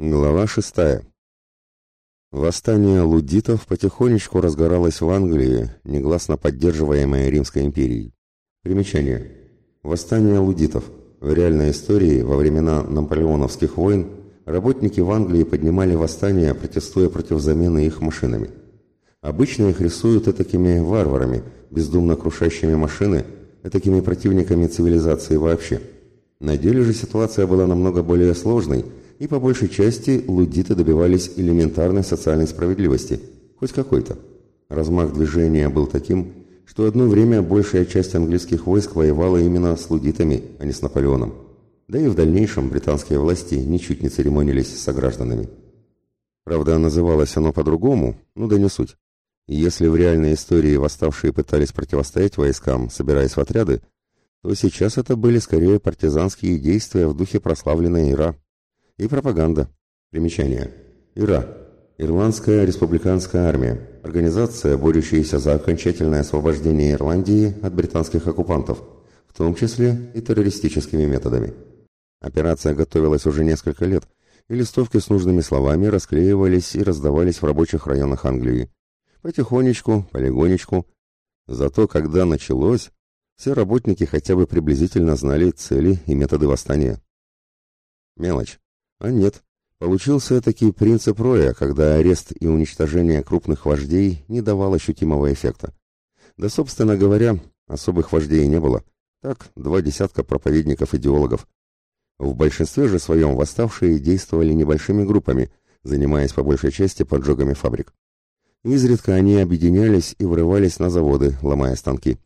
Глава шестая. Восстание лудитов потихонечку разгоралось в Англии, негласно поддерживаемое Римской империей. Примечание. Восстание лудитов. В реальной истории во времена наполеоновских войн работники в Англии поднимали восстание, протестуя против замены их машинами. Обычно их рисуют такими варварами, бездумно крушащими машины, такими противниками цивилизации вообще. На деле же ситуация была намного более сложной – и по большей части лудиты добивались элементарной социальной справедливости, хоть какой-то. Размах движения был таким, что одно время большая часть английских войск воевала именно с лудитами, а не с Наполеоном. Да и в дальнейшем британские власти ничуть не церемонились с согражданами. Правда, называлось оно по-другому, ну да не суть. Если в реальной истории восставшие пытались противостоять войскам, собираясь в отряды, то сейчас это были скорее партизанские действия в духе прославленной Ира и пропаганда. Примечание. ИРА. Ирландская республиканская армия. Организация, борющаяся за окончательное освобождение Ирландии от британских оккупантов, в том числе и террористическими методами. Операция готовилась уже несколько лет, и листовки с нужными словами расклеивались и раздавались в рабочих районах Англии. Потихонечку, полигонечку. Зато когда началось, все работники хотя бы приблизительно знали цели и методы восстания. Мелочь. А нет, получился таки принцип Роя, когда арест и уничтожение крупных вождей не давал ощутимого эффекта. Да, собственно говоря, особых вождей не было. Так, два десятка проповедников-идеологов. В большинстве же своем восставшие действовали небольшими группами, занимаясь по большей части поджогами фабрик. Изредка они объединялись и врывались на заводы, ломая станки.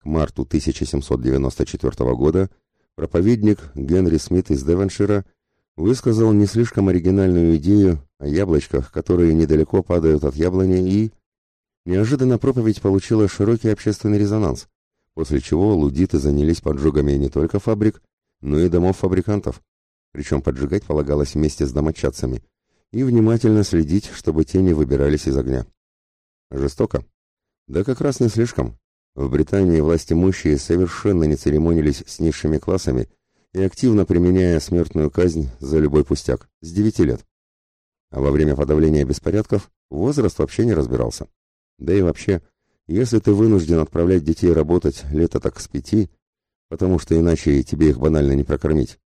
К марту 1794 года проповедник Генри Смит из Девоншира высказал не слишком оригинальную идею о яблочках, которые недалеко падают от яблони и... Неожиданно проповедь получила широкий общественный резонанс, после чего лудиты занялись поджогами не только фабрик, но и домов фабрикантов, причем поджигать полагалось вместе с домочадцами, и внимательно следить, чтобы те не выбирались из огня. Жестоко? Да как раз не слишком. В Британии власть имущие совершенно не церемонились с низшими классами и активно применяя смертную казнь за любой пустяк, с 9 лет. А во время подавления беспорядков возраст вообще не разбирался. Да и вообще, если ты вынужден отправлять детей работать лето так с пяти, потому что иначе тебе их банально не прокормить.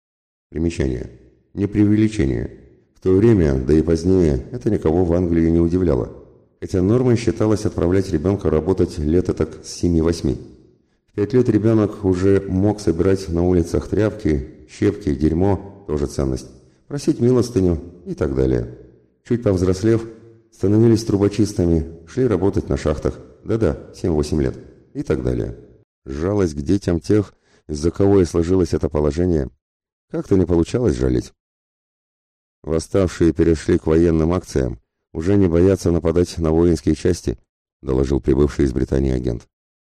Примечание. Не преувеличение. В то время, да и позднее, это никого в Англии не удивляло хотя нормой считалось отправлять ребенка работать лето так с 7-8. В пять лет ребенок уже мог собирать на улицах тряпки, щепки, дерьмо, тоже ценность, просить милостыню и так далее. Чуть повзрослев, становились трубочистами, шли работать на шахтах, да-да, 7-8 лет и так далее. Жалость к детям тех, из-за кого и сложилось это положение, как-то не получалось жалеть. Восставшие перешли к военным акциям, уже не боятся нападать на воинские части», — доложил прибывший из Британии агент.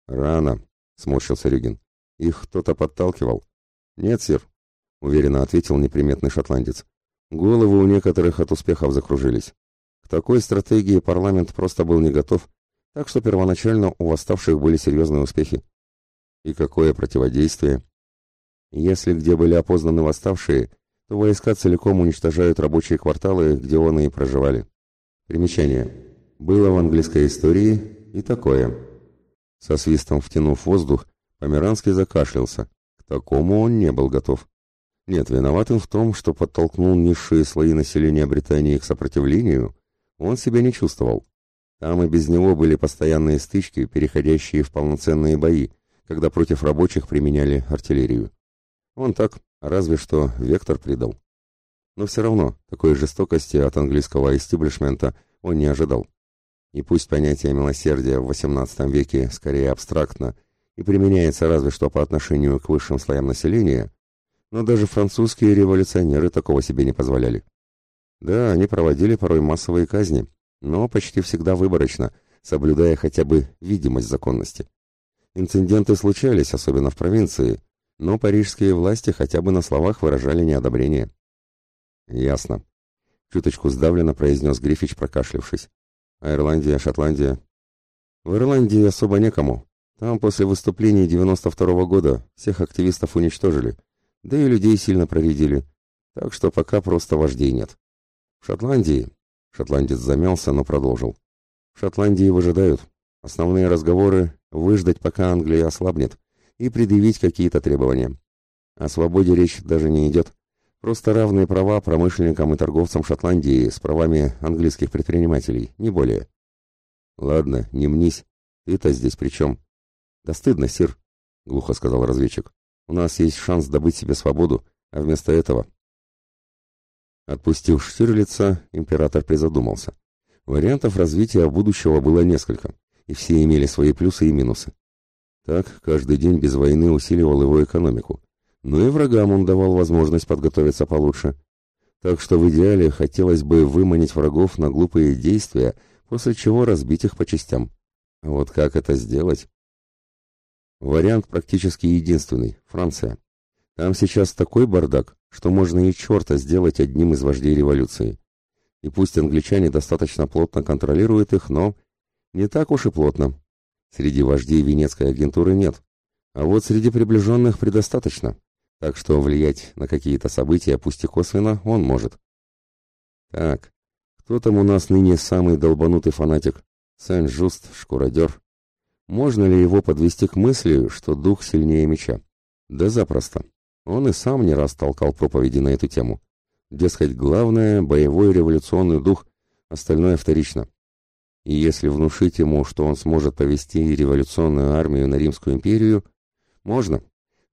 «Рано», — сморщился Рюгин. «Их кто-то подталкивал». «Нет, сир», — уверенно ответил неприметный шотландец. Головы у некоторых от успехов закружились. К такой стратегии парламент просто был не готов, так что первоначально у восставших были серьезные успехи. И какое противодействие? Если где были опознаны восставшие, то войска целиком уничтожают рабочие кварталы, где они и проживали. Примечание. Было в английской истории и такое. Со свистом втянув воздух, Померанский закашлялся. К такому он не был готов. Нет, виноватым в том, что подтолкнул низшие слои населения Британии к сопротивлению, он себя не чувствовал. Там и без него были постоянные стычки, переходящие в полноценные бои, когда против рабочих применяли артиллерию. Он так, разве что вектор придал. Но все равно такой жестокости от английского истеблишмента он не ожидал. И пусть понятие милосердия в XVIII веке скорее абстрактно и применяется разве что по отношению к высшим слоям населения, но даже французские революционеры такого себе не позволяли. Да, они проводили порой массовые казни, но почти всегда выборочно, соблюдая хотя бы видимость законности. Инциденты случались, особенно в провинции, но парижские власти хотя бы на словах выражали неодобрение. «Ясно», — чуточку сдавленно произнес Грифич, прокашлившись. «А Ирландия, Шотландия?» «В Ирландии особо некому. Там после выступлений 92 -го года всех активистов уничтожили, да и людей сильно проредили. Так что пока просто вождей нет. В Шотландии... Шотландец замялся, но продолжил. В Шотландии выжидают. Основные разговоры — выждать, пока Англия ослабнет, и предъявить какие-то требования. О свободе речь даже не идет. Просто равные права промышленникам и торговцам Шотландии с правами английских предпринимателей, не более. Ладно, не мнись. Ты-то здесь при чем? Да стыдно, сир, глухо сказал разведчик. У нас есть шанс добыть себе свободу, а вместо этого... Отпустив Штирлица, император призадумался. Вариантов развития будущего было несколько, и все имели свои плюсы и минусы. Так, каждый день без войны усиливал его экономику. Но и врагам он давал возможность подготовиться получше. Так что в идеале хотелось бы выманить врагов на глупые действия, после чего разбить их по частям. А вот как это сделать? Вариант практически единственный – Франция. Там сейчас такой бардак, что можно и черта сделать одним из вождей революции. И пусть англичане достаточно плотно контролируют их, но не так уж и плотно. Среди вождей Венецкой агентуры нет, а вот среди приближенных предостаточно, так что влиять на какие-то события, пусть и косвенно, он может. Так, кто там у нас ныне самый долбанутый фанатик? Сен-Жуст, шкуродер. Можно ли его подвести к мысли, что дух сильнее меча? Да запросто. Он и сам не раз толкал проповеди на эту тему. Дескать, главное — боевой революционный дух, остальное вторично. И если внушить ему, что он сможет повести революционную армию на Римскую империю, можно.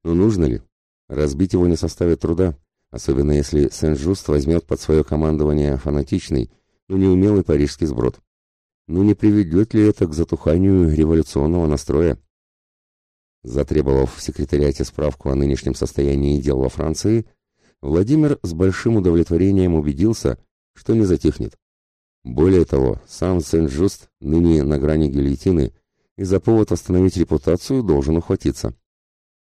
Но нужно ли? Разбить его не составит труда, особенно если Сен-Жуст возьмет под свое командование фанатичный, но неумелый парижский сброд. Ну не приведет ли это к затуханию революционного настроя? Затребовав в секретариате справку о нынешнем состоянии дел во Франции, Владимир с большим удовлетворением убедился, что не затихнет. Более того, сам Сен-Жуст, ныне на грани гильотины, и за повод восстановить репутацию должен ухватиться.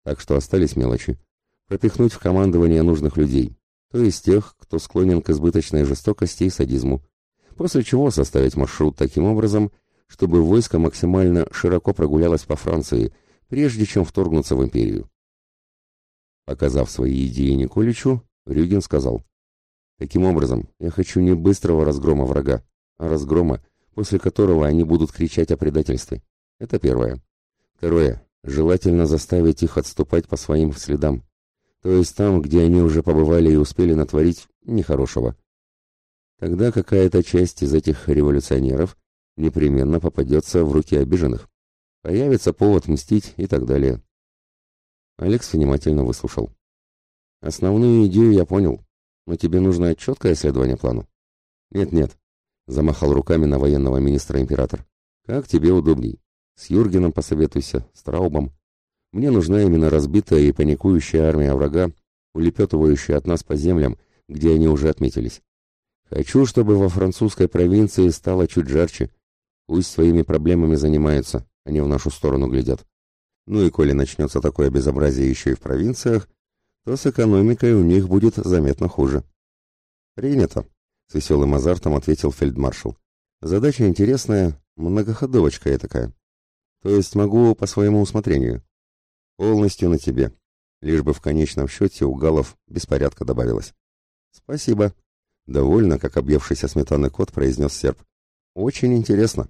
Так что остались мелочи. Пропихнуть в командование нужных людей, то есть тех, кто склонен к избыточной жестокости и садизму после чего составить маршрут таким образом, чтобы войско максимально широко прогулялось по Франции, прежде чем вторгнуться в империю. Показав свои идеи Николичу, Рюгин сказал, «Таким образом, я хочу не быстрого разгрома врага, а разгрома, после которого они будут кричать о предательстве. Это первое. Второе. Желательно заставить их отступать по своим следам, то есть там, где они уже побывали и успели натворить нехорошего. Тогда какая-то часть из этих революционеров непременно попадется в руки обиженных. Появится повод мстить и так далее. Алекс внимательно выслушал. Основную идею я понял, но тебе нужно четкое следование плану. Нет-нет, замахал руками на военного министра император. Как тебе удобней. С Юргеном посоветуйся, с Траубом. Мне нужна именно разбитая и паникующая армия врага, улепетывающая от нас по землям, где они уже отметились. Хочу, чтобы во французской провинции стало чуть жарче. Пусть своими проблемами занимаются, они в нашу сторону глядят. Ну и коли начнется такое безобразие еще и в провинциях, то с экономикой у них будет заметно хуже. Принято, с веселым азартом ответил фельдмаршал. Задача интересная, многоходовочка такая. То есть могу по своему усмотрению. Полностью на тебе. Лишь бы в конечном счете у галов беспорядка добавилось. Спасибо, Довольно, как объевшийся сметаны кот, произнес серп. Очень интересно.